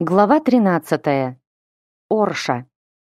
Глава 13. Орша.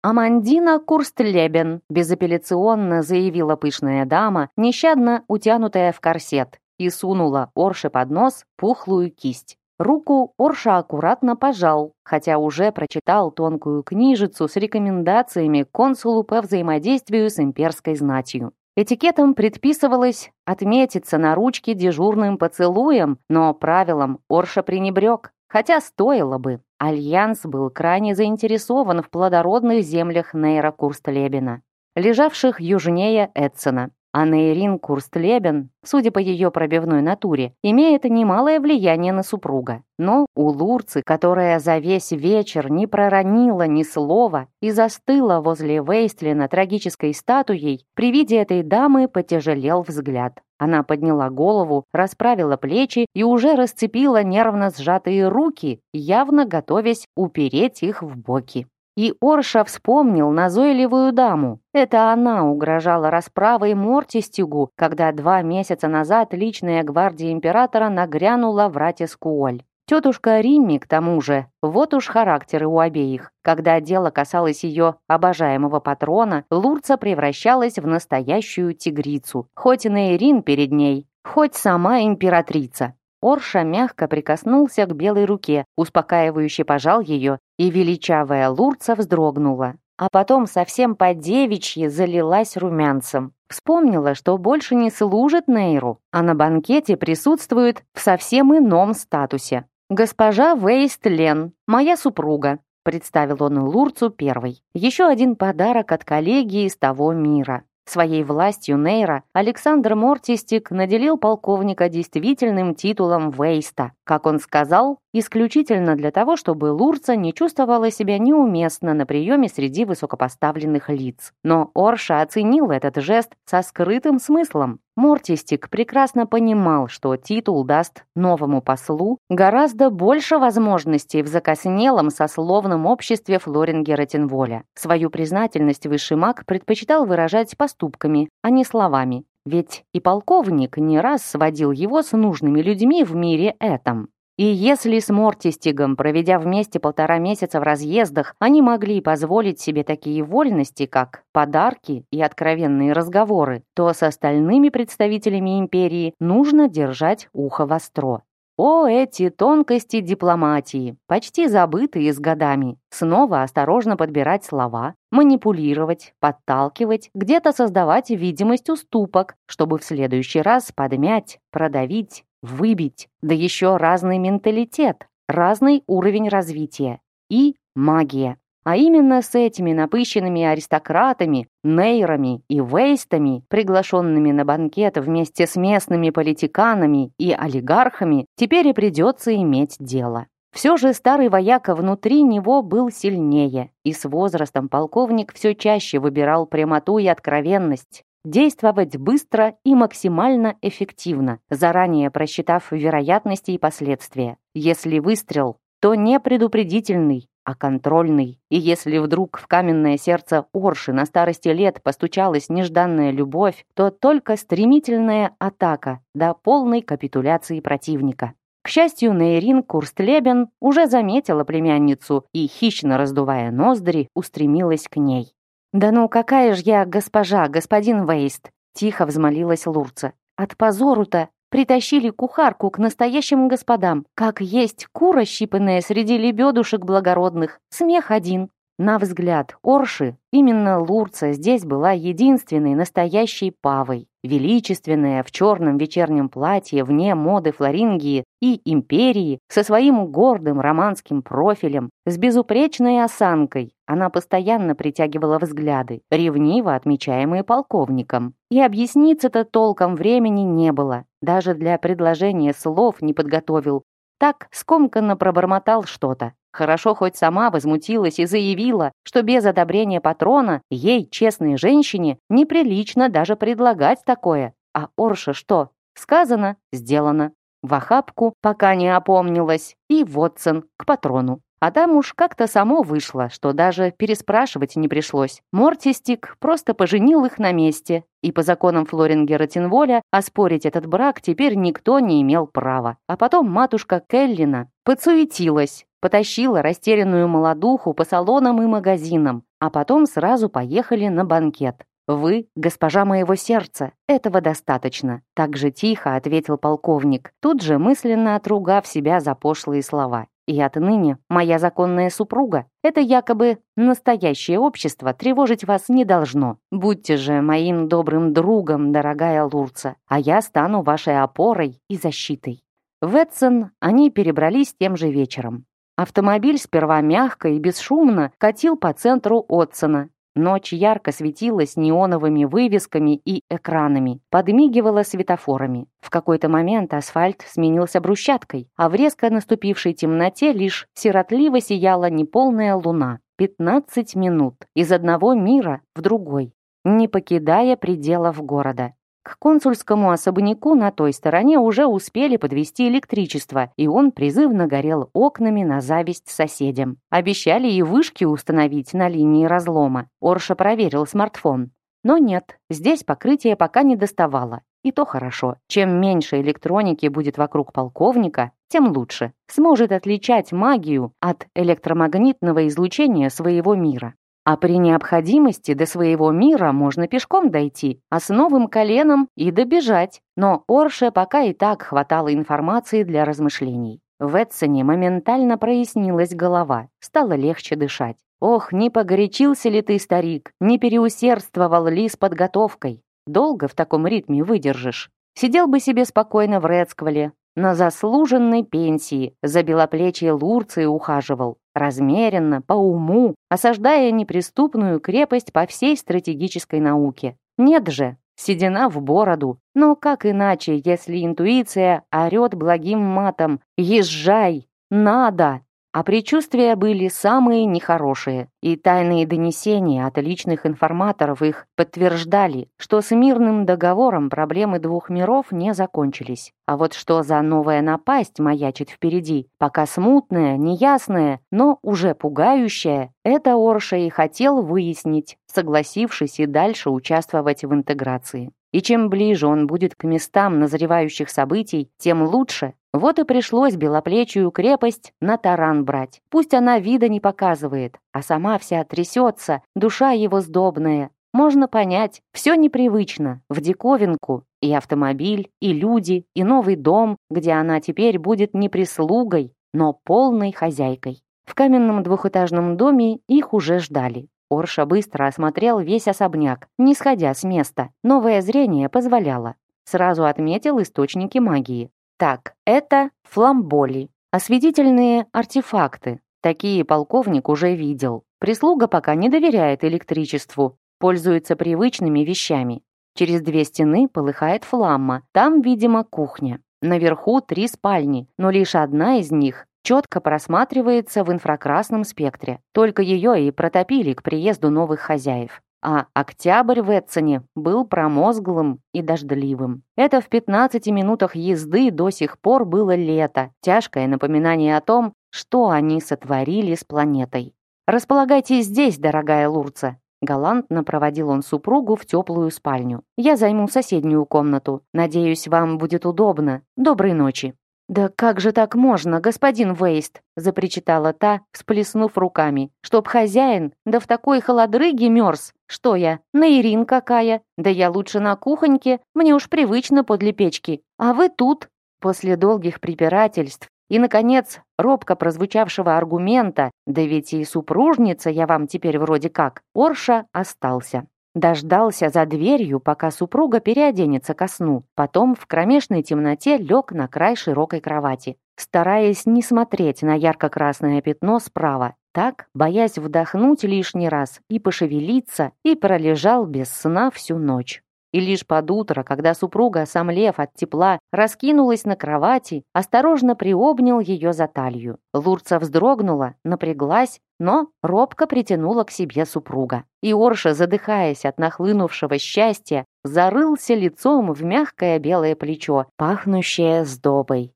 Амандина Курстлебен безапелляционно заявила пышная дама, нещадно утянутая в корсет, и сунула Орше под нос пухлую кисть. Руку Орша аккуратно пожал, хотя уже прочитал тонкую книжицу с рекомендациями консулу по взаимодействию с имперской знатью. Этикетом предписывалось отметиться на ручке дежурным поцелуем, но правилам Орша пренебрег, хотя стоило бы. Альянс был крайне заинтересован в плодородных землях Нейра Курстлебена, лежавших южнее Эдсона. А Нейрин Курстлебен, судя по ее пробивной натуре, имеет немалое влияние на супруга. Но у Лурцы, которая за весь вечер не проронила ни слова и застыла возле Вейстлина трагической статуей, при виде этой дамы потяжелел взгляд. Она подняла голову, расправила плечи и уже расцепила нервно сжатые руки, явно готовясь упереть их в боки. И Орша вспомнил назойливую даму. Это она угрожала расправой Мортистюгу, когда два месяца назад личная гвардия императора нагрянула в Ратискуоль. Тетушка Римми, к тому же, вот уж характеры у обеих. Когда дело касалось ее обожаемого патрона, Лурца превращалась в настоящую тигрицу. Хоть и Нейрин перед ней, хоть сама императрица. Орша мягко прикоснулся к белой руке, успокаивающе пожал ее, и величавая Лурца вздрогнула. А потом совсем по-девичьи залилась румянцем. Вспомнила, что больше не служит Нейру, а на банкете присутствует в совсем ином статусе. «Госпожа Вейстлен, моя супруга», представил он Лурцу первый. Еще один подарок от коллеги из того мира. Своей властью Нейра Александр Мортистик наделил полковника действительным титулом Вейста. Как он сказал, исключительно для того, чтобы Лурца не чувствовала себя неуместно на приеме среди высокопоставленных лиц. Но Орша оценил этот жест со скрытым смыслом. Мортистик прекрасно понимал, что титул даст новому послу гораздо больше возможностей в закоснелом сословном обществе Флорингера Тинволя. Свою признательность высший маг предпочитал выражать поступками, а не словами. Ведь и полковник не раз сводил его с нужными людьми в мире этом. И если с Мортистигом, проведя вместе полтора месяца в разъездах, они могли позволить себе такие вольности, как подарки и откровенные разговоры, то с остальными представителями империи нужно держать ухо востро. О, эти тонкости дипломатии, почти забытые с годами. Снова осторожно подбирать слова, манипулировать, подталкивать, где-то создавать видимость уступок, чтобы в следующий раз подмять, продавить, выбить, да еще разный менталитет, разный уровень развития и магия. А именно с этими напыщенными аристократами, нейрами и вейстами, приглашенными на банкет вместе с местными политиканами и олигархами, теперь и придется иметь дело. Все же старый вояка внутри него был сильнее, и с возрастом полковник все чаще выбирал прямоту и откровенность, Действовать быстро и максимально эффективно, заранее просчитав вероятности и последствия. Если выстрел, то не предупредительный, а контрольный. И если вдруг в каменное сердце Орши на старости лет постучалась нежданная любовь, то только стремительная атака до полной капитуляции противника. К счастью, Нейрин Курстлебен уже заметила племянницу и, хищно раздувая ноздри, устремилась к ней. «Да ну какая ж я госпожа, господин Вейст!» Тихо взмолилась Лурца. «От позору-то притащили кухарку к настоящим господам. Как есть кура, щипанная среди лебедушек благородных. Смех один». На взгляд Орши, именно Лурца здесь была единственной настоящей павой величественная в черном вечернем платье вне моды Флорингии и империи, со своим гордым романским профилем, с безупречной осанкой, она постоянно притягивала взгляды, ревниво отмечаемые полковником. И объясниться-то толком времени не было. Даже для предложения слов не подготовил. Так скомканно пробормотал что-то. Хорошо хоть сама возмутилась и заявила, что без одобрения патрона ей, честной женщине, неприлично даже предлагать такое. А Орша что? Сказано, сделано. В охапку, пока не опомнилась, и Вотсон к патрону. А там уж как-то само вышло, что даже переспрашивать не пришлось. Мортистик просто поженил их на месте, и по законам Флорингера Тинволя оспорить этот брак теперь никто не имел права. А потом матушка Келлина подсуетилась, потащила растерянную молодуху по салонам и магазинам, а потом сразу поехали на банкет. «Вы — госпожа моего сердца, этого достаточно», — так же тихо ответил полковник, тут же мысленно отругав себя за пошлые слова. «И отныне моя законная супруга — это якобы настоящее общество, тревожить вас не должно. Будьте же моим добрым другом, дорогая Лурца, а я стану вашей опорой и защитой». В Эдсон они перебрались тем же вечером. Автомобиль сперва мягко и бесшумно катил по центру Отсона, Ночь ярко светилась неоновыми вывесками и экранами, подмигивала светофорами. В какой-то момент асфальт сменился брусчаткой, а в резко наступившей темноте лишь сиротливо сияла неполная луна. 15 минут из одного мира в другой, не покидая пределов города. К консульскому особняку на той стороне уже успели подвести электричество, и он призывно горел окнами на зависть соседям. Обещали и вышки установить на линии разлома. Орша проверил смартфон. Но нет, здесь покрытие пока не доставало. И то хорошо. Чем меньше электроники будет вокруг полковника, тем лучше. Сможет отличать магию от электромагнитного излучения своего мира. А при необходимости до своего мира можно пешком дойти, а с новым коленом и добежать. Но Орше пока и так хватало информации для размышлений. В Эдсоне моментально прояснилась голова, стало легче дышать. Ох, не погорячился ли ты, старик, не переусердствовал ли с подготовкой? Долго в таком ритме выдержишь. Сидел бы себе спокойно в Рецквале, на заслуженной пенсии, за белоплечие Лурции ухаживал, размеренно, по уму, осаждая неприступную крепость по всей стратегической науке. Нет же, седина в бороду. Но как иначе, если интуиция орет благим матом «Езжай! Надо!» А предчувствия были самые нехорошие, и тайные донесения от личных информаторов их подтверждали, что с мирным договором проблемы двух миров не закончились. А вот что за новая напасть маячит впереди, пока смутная, неясная, но уже пугающая, это Орша и хотел выяснить, согласившись и дальше участвовать в интеграции. И чем ближе он будет к местам назревающих событий, тем лучше. Вот и пришлось белоплечую крепость на таран брать. Пусть она вида не показывает, а сама вся трясется, душа его сдобная. Можно понять, все непривычно, в диковинку. И автомобиль, и люди, и новый дом, где она теперь будет не прислугой, но полной хозяйкой. В каменном двухэтажном доме их уже ждали. Орша быстро осмотрел весь особняк, не сходя с места. Новое зрение позволяло. Сразу отметил источники магии. Так, это фламболи. Осветительные артефакты. Такие полковник уже видел. Прислуга пока не доверяет электричеству, пользуется привычными вещами. Через две стены полыхает фламма. Там, видимо, кухня. Наверху три спальни, но лишь одна из них четко просматривается в инфракрасном спектре. Только ее и протопили к приезду новых хозяев. А октябрь в Эдсоне был промозглым и дождливым. Это в 15 минутах езды до сих пор было лето, тяжкое напоминание о том, что они сотворили с планетой. «Располагайтесь здесь, дорогая Лурца», Галантно проводил он супругу в теплую спальню. «Я займу соседнюю комнату. Надеюсь, вам будет удобно. Доброй ночи». «Да как же так можно, господин Вейст?» запричитала та, всплеснув руками. «Чтоб хозяин, да в такой холодрыге мерз. Что я, Наирин какая? Да я лучше на кухоньке, мне уж привычно подле печки. А вы тут?» После долгих препирательств и, наконец, робко прозвучавшего аргумента «Да ведь и супружница я вам теперь вроде как», Орша остался. Дождался за дверью, пока супруга переоденется ко сну. Потом в кромешной темноте лег на край широкой кровати, стараясь не смотреть на ярко-красное пятно справа. Так, боясь вдохнуть лишний раз и пошевелиться, и пролежал без сна всю ночь. И лишь под утро, когда супруга, сомлев от тепла, раскинулась на кровати, осторожно приобнял ее за талию. Лурца вздрогнула, напряглась, но робко притянула к себе супруга. И Орша, задыхаясь от нахлынувшего счастья, зарылся лицом в мягкое белое плечо, пахнущее сдобой.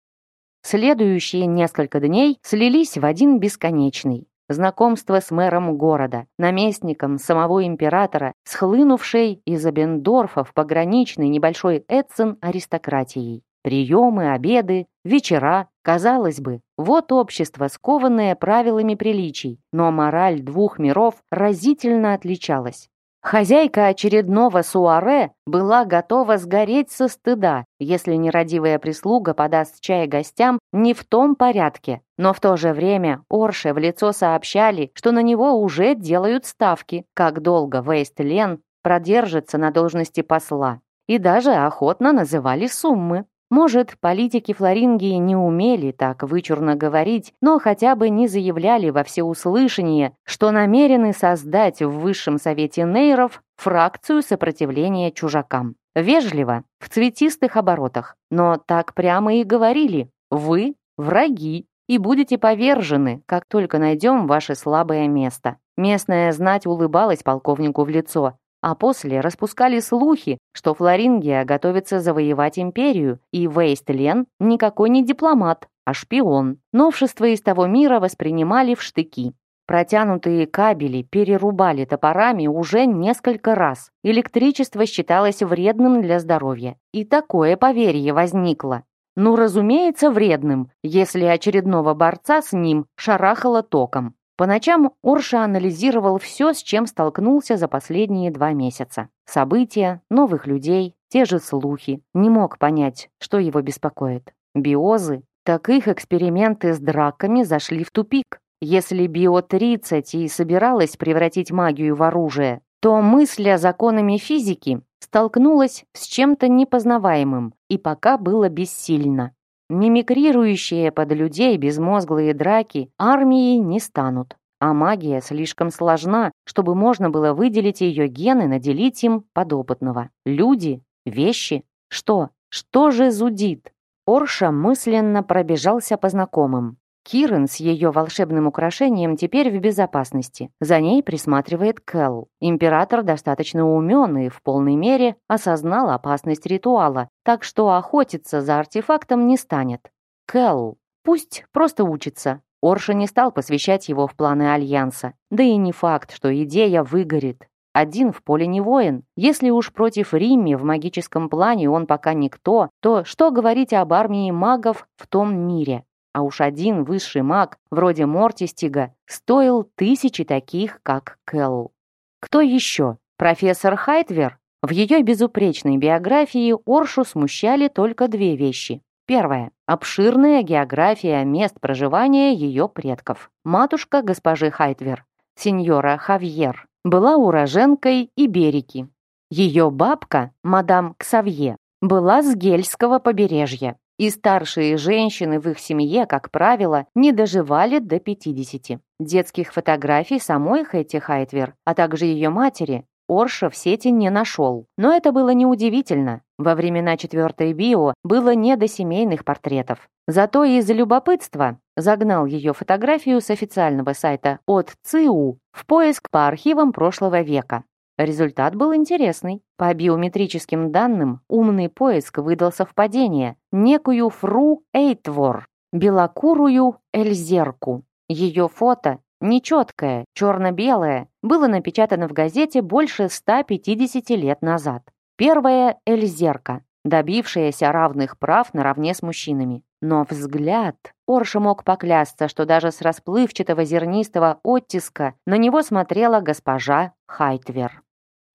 Следующие несколько дней слились в один бесконечный знакомство с мэром города, наместником самого императора, схлынувшей из Абендорфа в пограничный небольшой Эдсон аристократией. Приемы, обеды, вечера. Казалось бы, вот общество, скованное правилами приличий, но мораль двух миров разительно отличалась. Хозяйка очередного суаре была готова сгореть со стыда, если нерадивая прислуга подаст чай гостям не в том порядке. Но в то же время Орше в лицо сообщали, что на него уже делают ставки, как долго Вейст Лен продержится на должности посла. И даже охотно называли суммы. Может, политики Флорингии не умели так вычурно говорить, но хотя бы не заявляли во всеуслышание, что намерены создать в Высшем Совете Нейров фракцию сопротивления чужакам. Вежливо, в цветистых оборотах, но так прямо и говорили «Вы враги и будете повержены, как только найдем ваше слабое место». Местная знать улыбалась полковнику в лицо, а после распускали слухи, что Флорингия готовится завоевать империю, и Вейстлен никакой не дипломат, а шпион. Новшества из того мира воспринимали в штыки. Протянутые кабели перерубали топорами уже несколько раз. Электричество считалось вредным для здоровья. И такое поверье возникло. Ну, разумеется, вредным, если очередного борца с ним шарахало током. По ночам Орша анализировал все, с чем столкнулся за последние два месяца. События, новых людей, те же слухи. Не мог понять, что его беспокоит. Биозы? Так их эксперименты с драками зашли в тупик. Если Био-30 и собиралась превратить магию в оружие, то мысль о законами физики столкнулась с чем-то непознаваемым и пока было бессильно. Мимикрирующие под людей безмозглые драки армии не станут. А магия слишком сложна, чтобы можно было выделить ее гены, наделить им подопытного. Люди, вещи. Что? Что же зудит? Орша мысленно пробежался по знакомым. Кирен с ее волшебным украшением теперь в безопасности. За ней присматривает Кэл. Император достаточно умен и в полной мере осознал опасность ритуала, так что охотиться за артефактом не станет. Кэл. Пусть просто учится. Орша не стал посвящать его в планы Альянса. Да и не факт, что идея выгорит. Один в поле не воин. Если уж против Римми в магическом плане он пока никто, то что говорить об армии магов в том мире? А уж один высший маг, вроде Мортистига, стоил тысячи таких, как Келл. Кто еще? Профессор Хайтвер? В ее безупречной биографии Оршу смущали только две вещи. Первое. Обширная география мест проживания ее предков. Матушка госпожи Хайтвер, сеньора Хавьер, была уроженкой Иберики. Ее бабка, мадам Ксавье, была с Гельского побережья и старшие женщины в их семье, как правило, не доживали до 50. Детских фотографий самой Хэти Хайтвер, а также ее матери, Орша в сети не нашел. Но это было неудивительно. Во времена четвертой био было не до семейных портретов. Зато из-за любопытства загнал ее фотографию с официального сайта от ЦИУ в поиск по архивам прошлого века. Результат был интересный. По биометрическим данным, умный поиск выдал совпадение. Некую Фру Эйтвор, белокурую Эльзерку. Ее фото, нечеткое, черно-белое, было напечатано в газете больше 150 лет назад. Первая Эльзерка, добившаяся равных прав наравне с мужчинами. Но взгляд... Орша мог поклясться, что даже с расплывчатого зернистого оттиска на него смотрела госпожа Хайтвер.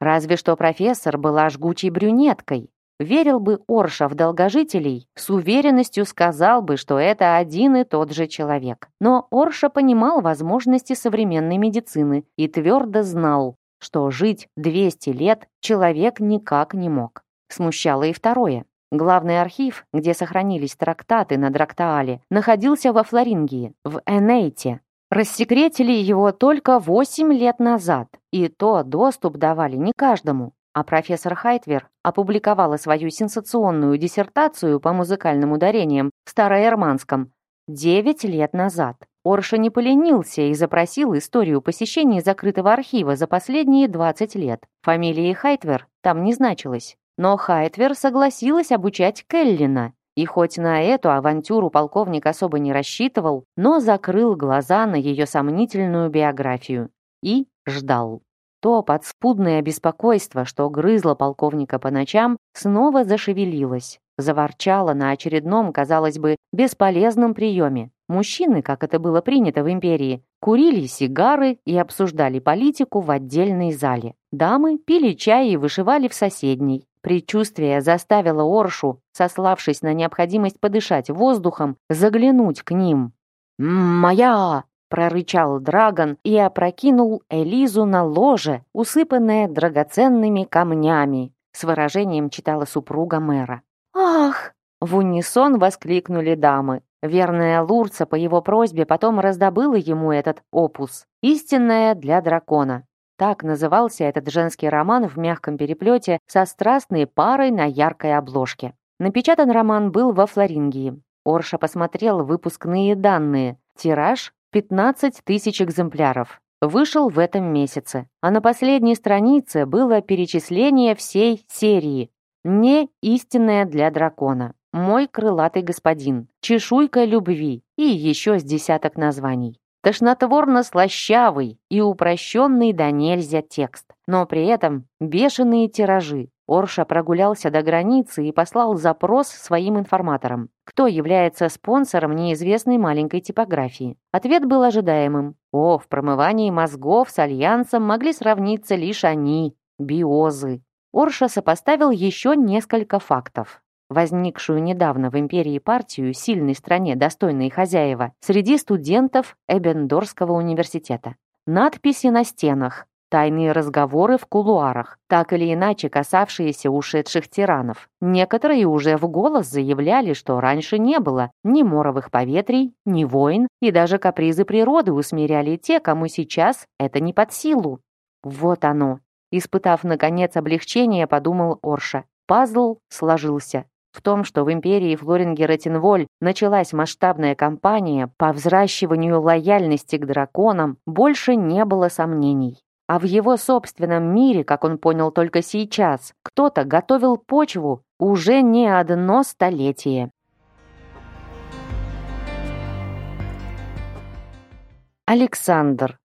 Разве что профессор была жгучей брюнеткой. Верил бы Орша в долгожителей, с уверенностью сказал бы, что это один и тот же человек. Но Орша понимал возможности современной медицины и твердо знал, что жить 200 лет человек никак не мог. Смущало и второе. Главный архив, где сохранились трактаты на Драктаале, находился во Флорингии, в Энейте, Рассекретили его только 8 лет назад, и то доступ давали не каждому. А профессор Хайтвер опубликовала свою сенсационную диссертацию по музыкальным ударениям в Староэрманском 9 лет назад. Орша не поленился и запросил историю посещений закрытого архива за последние 20 лет. Фамилии Хайтвер там не значилась. Но Хайтвер согласилась обучать Келлина, и хоть на эту авантюру полковник особо не рассчитывал, но закрыл глаза на ее сомнительную биографию и ждал. То подспудное беспокойство, что грызло полковника по ночам, снова зашевелилось. заворчала на очередном, казалось бы, бесполезном приеме. Мужчины, как это было принято в империи, курили сигары и обсуждали политику в отдельной зале. Дамы пили чай и вышивали в соседней. Предчувствие заставило Оршу, сославшись на необходимость подышать воздухом, заглянуть к ним. «Моя!» — прорычал Драгон и опрокинул Элизу на ложе, усыпанное драгоценными камнями. С выражением читала супруга мэра. «Ах!» — в унисон воскликнули дамы. Верная Лурца по его просьбе потом раздобыла ему этот опус «Истинная для дракона». Так назывался этот женский роман в мягком переплете со страстной парой на яркой обложке. Напечатан роман был во Флорингии. Орша посмотрел выпускные данные. Тираж 15 тысяч экземпляров. Вышел в этом месяце. А на последней странице было перечисление всей серии. Не истинная для дракона мой крылатый господин, чешуйка любви и еще с десяток названий. Тошнотворно-слащавый и упрощенный до нельзя текст, но при этом бешеные тиражи. Орша прогулялся до границы и послал запрос своим информаторам. Кто является спонсором неизвестной маленькой типографии? Ответ был ожидаемым. О, в промывании мозгов с Альянсом могли сравниться лишь они, биозы. Орша сопоставил еще несколько фактов возникшую недавно в империи партию сильной стране достойные хозяева, среди студентов Эбендорского университета. Надписи на стенах, тайные разговоры в кулуарах, так или иначе касавшиеся ушедших тиранов. Некоторые уже в голос заявляли, что раньше не было ни моровых поветрий, ни войн, и даже капризы природы усмиряли те, кому сейчас это не под силу. Вот оно. Испытав, наконец, облегчение, подумал Орша. Пазл сложился. В том, что в империи Флорингера-Тинволь началась масштабная кампания по взращиванию лояльности к драконам, больше не было сомнений. А в его собственном мире, как он понял только сейчас, кто-то готовил почву уже не одно столетие. Александр.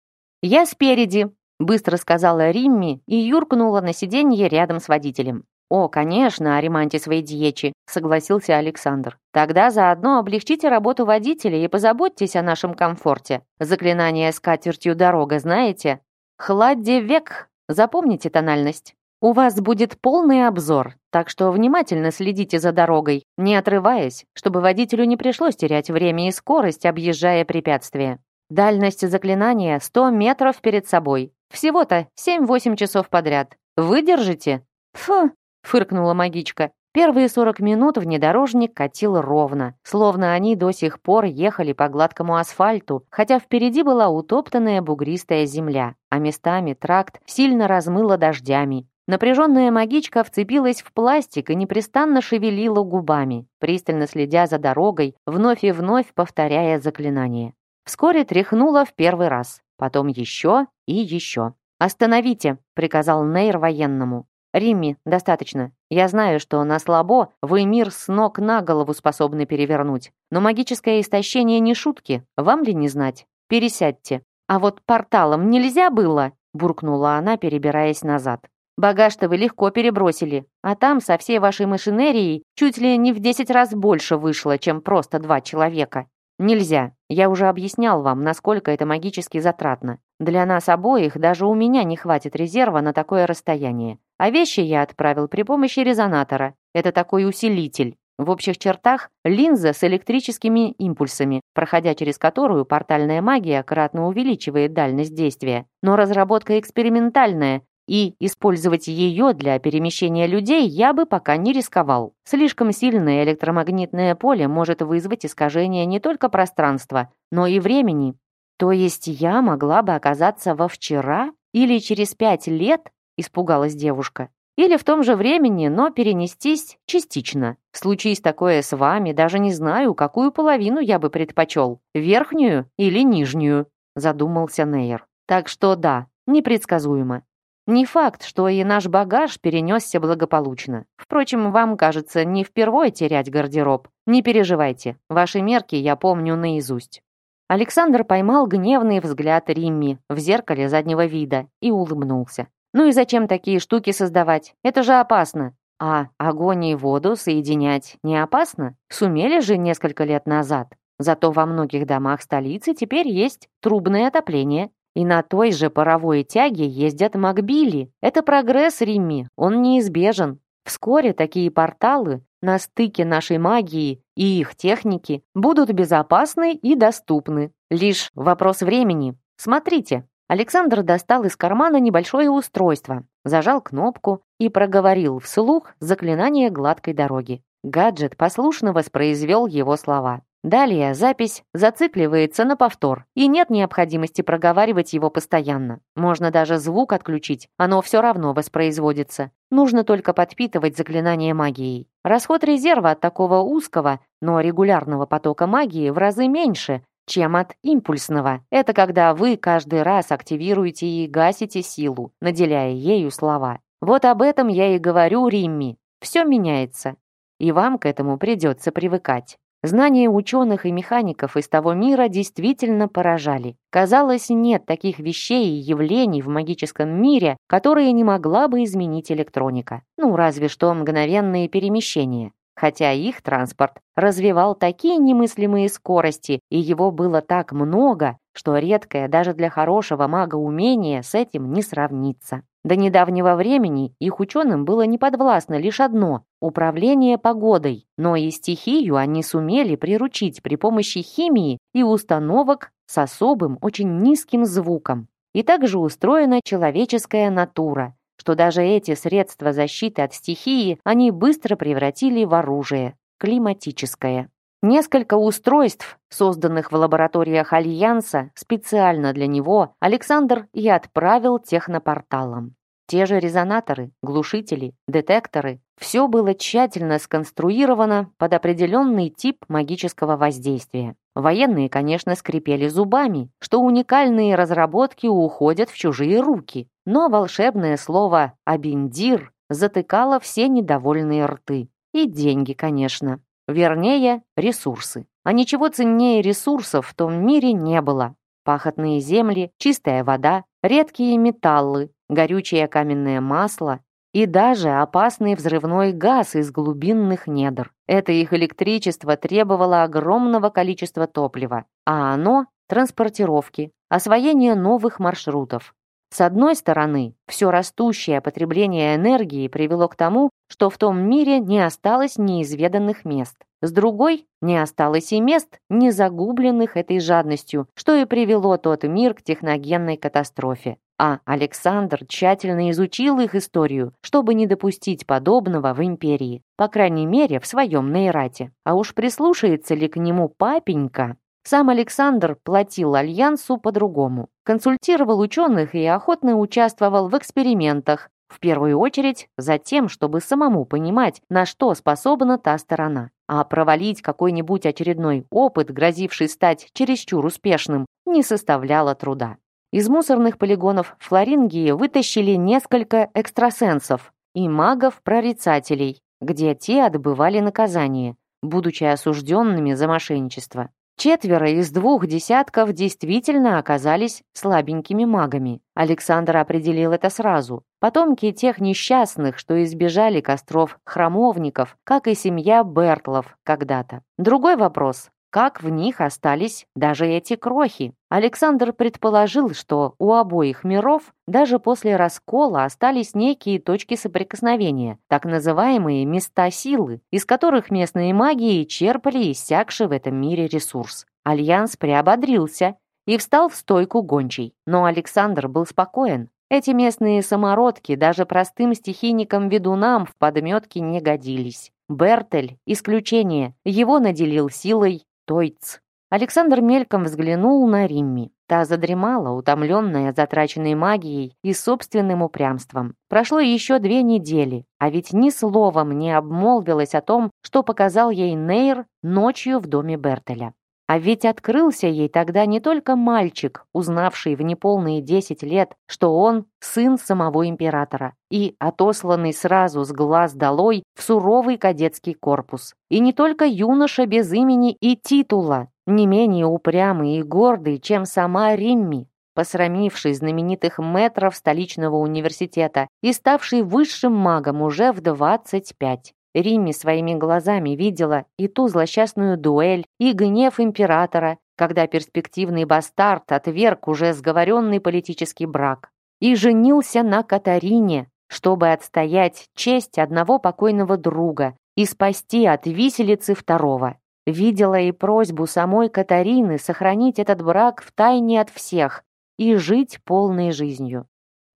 «Я спереди», — быстро сказала Римми и юркнула на сиденье рядом с водителем. «О, конечно, о своей дьечи», — согласился Александр. «Тогда заодно облегчите работу водителя и позаботьтесь о нашем комфорте. Заклинание с катертью дорога знаете? Хладде век. Запомните тональность. У вас будет полный обзор, так что внимательно следите за дорогой, не отрываясь, чтобы водителю не пришлось терять время и скорость, объезжая препятствия. Дальность заклинания 100 метров перед собой. Всего-то 7-8 часов подряд. Выдержите? Фу, фыркнула магичка. Первые сорок минут внедорожник катил ровно, словно они до сих пор ехали по гладкому асфальту, хотя впереди была утоптанная бугристая земля, а местами тракт сильно размыло дождями. Напряженная магичка вцепилась в пластик и непрестанно шевелила губами, пристально следя за дорогой, вновь и вновь повторяя заклинание. Вскоре тряхнула в первый раз, потом еще и еще. «Остановите!» — приказал Нейр военному. «Римми, достаточно. Я знаю, что на слабо вы мир с ног на голову способны перевернуть. Но магическое истощение не шутки. Вам ли не знать? Пересядьте. А вот порталом нельзя было?» буркнула она, перебираясь назад. «Багаж-то вы легко перебросили, а там со всей вашей машинерией чуть ли не в десять раз больше вышло, чем просто два человека. Нельзя. Я уже объяснял вам, насколько это магически затратно. Для нас обоих даже у меня не хватит резерва на такое расстояние. А вещи я отправил при помощи резонатора. Это такой усилитель. В общих чертах линза с электрическими импульсами, проходя через которую портальная магия кратно увеличивает дальность действия. Но разработка экспериментальная, и использовать ее для перемещения людей я бы пока не рисковал. Слишком сильное электромагнитное поле может вызвать искажение не только пространства, но и времени. То есть я могла бы оказаться во вчера или через пять лет, испугалась девушка. Или в том же времени, но перенестись частично. Случись такое с вами, даже не знаю, какую половину я бы предпочел, верхнюю или нижнюю, задумался Нейр. Так что да, непредсказуемо. Не факт, что и наш багаж перенесся благополучно. Впрочем, вам, кажется, не впервой терять гардероб. Не переживайте, ваши мерки я помню наизусть». Александр поймал гневный взгляд Римми в зеркале заднего вида и улыбнулся. «Ну и зачем такие штуки создавать? Это же опасно. А огонь и воду соединять не опасно? Сумели же несколько лет назад. Зато во многих домах столицы теперь есть трубное отопление. И на той же паровой тяге ездят Макбили. Это прогресс, Римми, он неизбежен. Вскоре такие порталы на стыке нашей магии и их техники будут безопасны и доступны. Лишь вопрос времени. Смотрите. Александр достал из кармана небольшое устройство, зажал кнопку и проговорил вслух заклинание гладкой дороги. Гаджет послушно воспроизвел его слова. Далее запись зацикливается на повтор, и нет необходимости проговаривать его постоянно. Можно даже звук отключить, оно все равно воспроизводится. Нужно только подпитывать заклинание магией. Расход резерва от такого узкого, но регулярного потока магии в разы меньше, чем от импульсного. Это когда вы каждый раз активируете и гасите силу, наделяя ею слова. Вот об этом я и говорю Римми. Все меняется. И вам к этому придется привыкать. Знания ученых и механиков из того мира действительно поражали. Казалось, нет таких вещей и явлений в магическом мире, которые не могла бы изменить электроника. Ну, разве что мгновенные перемещения. Хотя их транспорт развивал такие немыслимые скорости, и его было так много, что редкое даже для хорошего мага умение с этим не сравнится. До недавнего времени их ученым было неподвластно лишь одно – управление погодой, но и стихию они сумели приручить при помощи химии и установок с особым, очень низким звуком. И также устроена человеческая натура, что даже эти средства защиты от стихии они быстро превратили в оружие – климатическое. Несколько устройств, созданных в лабораториях Альянса специально для него, Александр и отправил технопорталом. Те же резонаторы, глушители, детекторы – все было тщательно сконструировано под определенный тип магического воздействия. Военные, конечно, скрипели зубами, что уникальные разработки уходят в чужие руки, но волшебное слово «абиндир» затыкало все недовольные рты. И деньги, конечно. Вернее, ресурсы. А ничего ценнее ресурсов в том мире не было. Пахотные земли, чистая вода, редкие металлы, горючее каменное масло и даже опасный взрывной газ из глубинных недр. Это их электричество требовало огромного количества топлива, а оно – транспортировки, освоение новых маршрутов. С одной стороны, все растущее потребление энергии привело к тому, что в том мире не осталось неизведанных мест. С другой, не осталось и мест, не загубленных этой жадностью, что и привело тот мир к техногенной катастрофе. А Александр тщательно изучил их историю, чтобы не допустить подобного в империи, по крайней мере, в своем нейрате. А уж прислушается ли к нему папенька, сам Александр платил Альянсу по-другому. Консультировал ученых и охотно участвовал в экспериментах, в первую очередь за тем, чтобы самому понимать, на что способна та сторона. А провалить какой-нибудь очередной опыт, грозивший стать чересчур успешным, не составляло труда. Из мусорных полигонов Флорингии вытащили несколько экстрасенсов и магов-прорицателей, где те отбывали наказание, будучи осужденными за мошенничество. Четверо из двух десятков действительно оказались слабенькими магами. Александр определил это сразу. Потомки тех несчастных, что избежали костров храмовников, как и семья Бертлов когда-то. Другой вопрос как в них остались даже эти крохи. Александр предположил, что у обоих миров даже после раскола остались некие точки соприкосновения, так называемые места силы, из которых местные магии черпали иссякший в этом мире ресурс. Альянс приободрился и встал в стойку гончей. Но Александр был спокоен. Эти местные самородки даже простым стихийникам-ведунам в подметке не годились. Бертель – исключение. Его наделил силой Тойц. Александр мельком взглянул на Римми. Та задремала, утомленная затраченной магией и собственным упрямством. Прошло еще две недели, а ведь ни словом не обмолвилась о том, что показал ей Нейр ночью в доме Бертеля. А ведь открылся ей тогда не только мальчик, узнавший в неполные десять лет, что он сын самого императора, и отосланный сразу с глаз долой в суровый кадетский корпус. И не только юноша без имени и титула, не менее упрямый и гордый, чем сама Римми. посрамивший знаменитых метров столичного университета и ставший высшим магом уже в 25. Римми своими глазами видела и ту злосчастную дуэль, и гнев императора, когда перспективный бастард отверг уже сговоренный политический брак и женился на Катарине, чтобы отстоять честь одного покойного друга и спасти от виселицы второго. Видела и просьбу самой Катарины сохранить этот брак в тайне от всех и жить полной жизнью.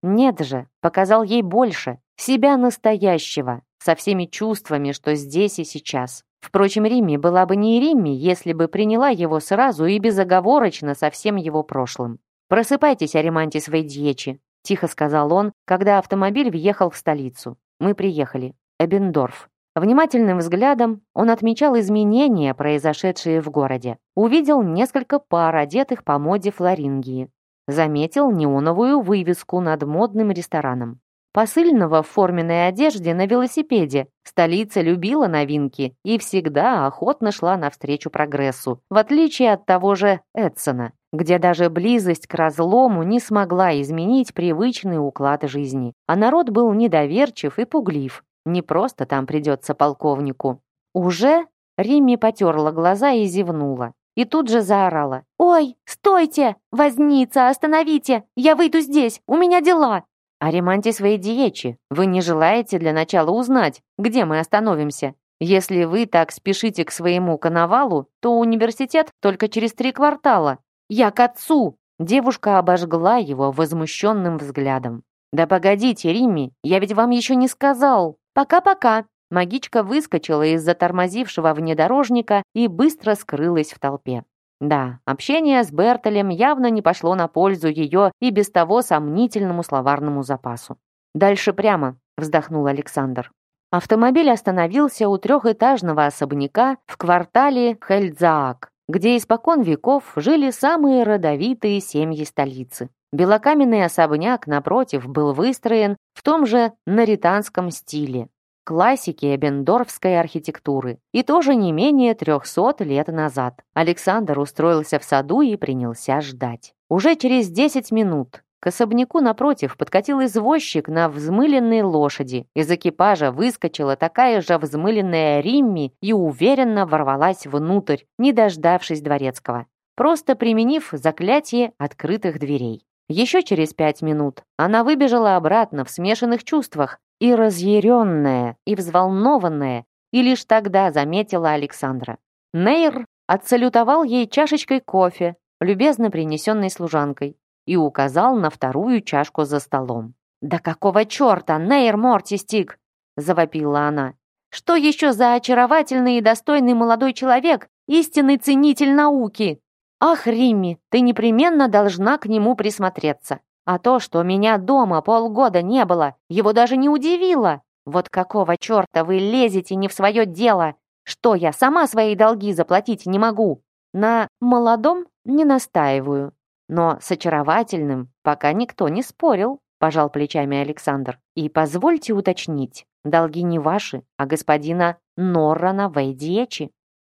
Нет же, показал ей больше, себя настоящего, со всеми чувствами, что здесь и сейчас. Впрочем, Римми была бы не Римми, если бы приняла его сразу и безоговорочно со всем его прошлым. «Просыпайтесь, Аримантис Вейдьечи», — тихо сказал он, когда автомобиль въехал в столицу. «Мы приехали. Эбендорф». Внимательным взглядом он отмечал изменения, произошедшие в городе. Увидел несколько пар, одетых по моде Флорингии. Заметил неоновую вывеску над модным рестораном. Посыльного в форменной одежде на велосипеде. Столица любила новинки и всегда охотно шла навстречу прогрессу, в отличие от того же Эдсона, где даже близость к разлому не смогла изменить привычный уклад жизни. А народ был недоверчив и пуглив. Не просто там придется полковнику. Уже Римми потерла глаза и зевнула. И тут же заорала. «Ой, стойте! Возница, остановите! Я выйду здесь! У меня дела!» «О ремонте своей диечи. Вы не желаете для начала узнать, где мы остановимся? Если вы так спешите к своему коновалу, то университет только через три квартала. Я к отцу!» Девушка обожгла его возмущенным взглядом. «Да погодите, Римми, я ведь вам еще не сказал!» «Пока-пока!» Магичка выскочила из затормозившего внедорожника и быстро скрылась в толпе. Да, общение с Бертелем явно не пошло на пользу ее и без того сомнительному словарному запасу. «Дальше прямо», — вздохнул Александр. Автомобиль остановился у трехэтажного особняка в квартале Хельдзаак, где испокон веков жили самые родовитые семьи столицы. Белокаменный особняк, напротив, был выстроен в том же наританском стиле, классики эбендорфской архитектуры, и тоже не менее 300 лет назад. Александр устроился в саду и принялся ждать. Уже через 10 минут к особняку напротив подкатил извозчик на взмыленной лошади. Из экипажа выскочила такая же взмыленная Римми и уверенно ворвалась внутрь, не дождавшись дворецкого, просто применив заклятие открытых дверей. Еще через пять минут она выбежала обратно в смешанных чувствах, и разъяренная, и взволнованная, и лишь тогда заметила Александра. Нейр отсалютовал ей чашечкой кофе, любезно принесенной служанкой, и указал на вторую чашку за столом. «Да какого черта, Нейр Мортистик!» — завопила она. «Что еще за очаровательный и достойный молодой человек, истинный ценитель науки?» «Ах, Римми, ты непременно должна к нему присмотреться. А то, что меня дома полгода не было, его даже не удивило. Вот какого черта вы лезете не в свое дело? Что я сама свои долги заплатить не могу? На молодом не настаиваю. Но с очаровательным пока никто не спорил, пожал плечами Александр. И позвольте уточнить, долги не ваши, а господина Норрана Вейдиечи.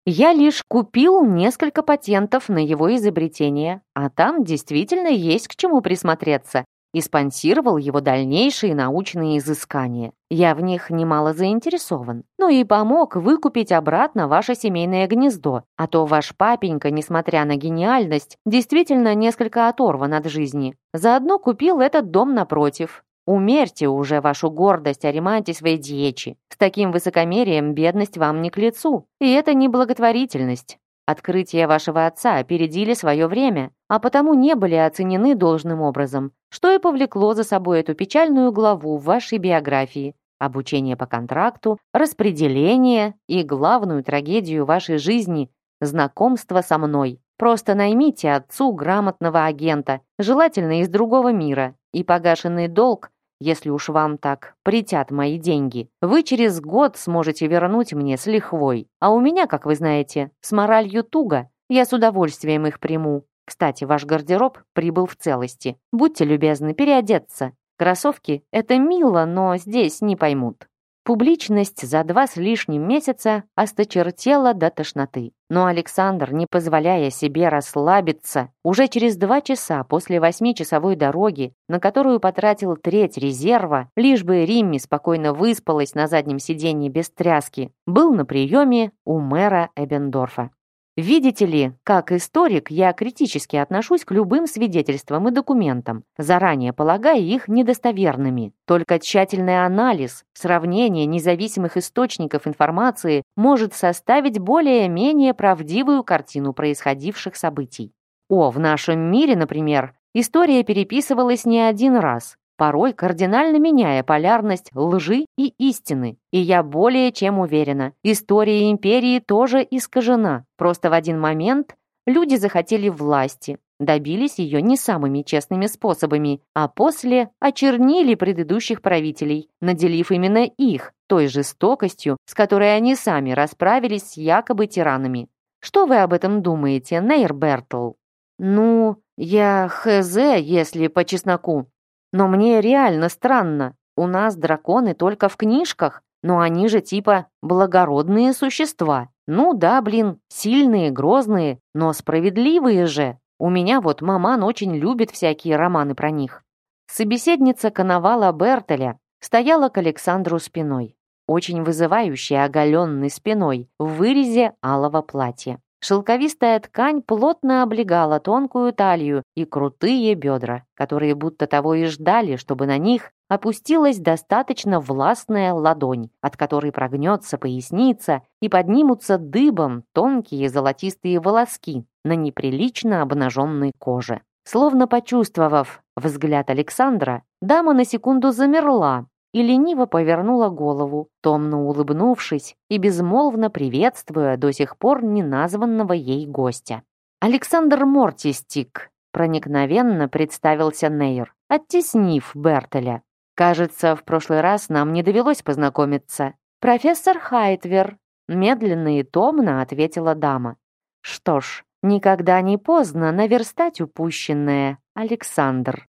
Я лишь купил несколько патентов на его изобретение, а там действительно есть к чему присмотреться, и спонсировал его дальнейшие научные изыскания. Я в них немало заинтересован. Ну и помог выкупить обратно ваше семейное гнездо, а то ваш папенька, несмотря на гениальность, действительно несколько оторван от жизни. Заодно купил этот дом напротив, Умерьте уже вашу гордость, аримантис вейдьечи. С таким высокомерием бедность вам не к лицу. И это не благотворительность. Открытия вашего отца опередили свое время, а потому не были оценены должным образом, что и повлекло за собой эту печальную главу в вашей биографии. Обучение по контракту, распределение и главную трагедию вашей жизни – знакомство со мной. Просто наймите отцу грамотного агента, желательно из другого мира, и погашенный долг если уж вам так притят мои деньги, вы через год сможете вернуть мне с лихвой. А у меня, как вы знаете, с моралью туго. Я с удовольствием их приму. Кстати, ваш гардероб прибыл в целости. Будьте любезны переодеться. Кроссовки — это мило, но здесь не поймут. Публичность за два с лишним месяца осточертела до тошноты. Но Александр, не позволяя себе расслабиться, уже через два часа после восьмичасовой дороги, на которую потратил треть резерва, лишь бы Римми спокойно выспалась на заднем сиденье без тряски, был на приеме у мэра Эбендорфа. Видите ли, как историк я критически отношусь к любым свидетельствам и документам, заранее полагая их недостоверными. Только тщательный анализ, сравнение независимых источников информации может составить более-менее правдивую картину происходивших событий. О, в нашем мире, например, история переписывалась не один раз, порой кардинально меняя полярность лжи и истины. И я более чем уверена, история империи тоже искажена. Просто в один момент люди захотели власти, добились ее не самыми честными способами, а после очернили предыдущих правителей, наделив именно их той жестокостью, с которой они сами расправились с якобы тиранами. Что вы об этом думаете, Нейр Бертл? Ну, я хз, если по чесноку, но мне реально странно. У нас драконы только в книжках, но они же типа благородные существа. Ну да, блин, сильные, грозные, но справедливые же. У меня вот маман очень любит всякие романы про них. Собеседница коновала Бертеля стояла к Александру спиной. Очень вызывающей оголенной спиной в вырезе алого платья. Шелковистая ткань плотно облегала тонкую талию и крутые бедра, которые будто того и ждали, чтобы на них опустилась достаточно властная ладонь, от которой прогнется поясница и поднимутся дыбом тонкие золотистые волоски на неприлично обнаженной коже. Словно почувствовав взгляд Александра, дама на секунду замерла, и лениво повернула голову, томно улыбнувшись и безмолвно приветствуя до сих пор неназванного ей гостя. «Александр Мортистик», проникновенно представился Нейр, оттеснив Бертеля. «Кажется, в прошлый раз нам не довелось познакомиться. Профессор Хайтвер», медленно и томно ответила дама. «Что ж, никогда не поздно наверстать упущенное, Александр».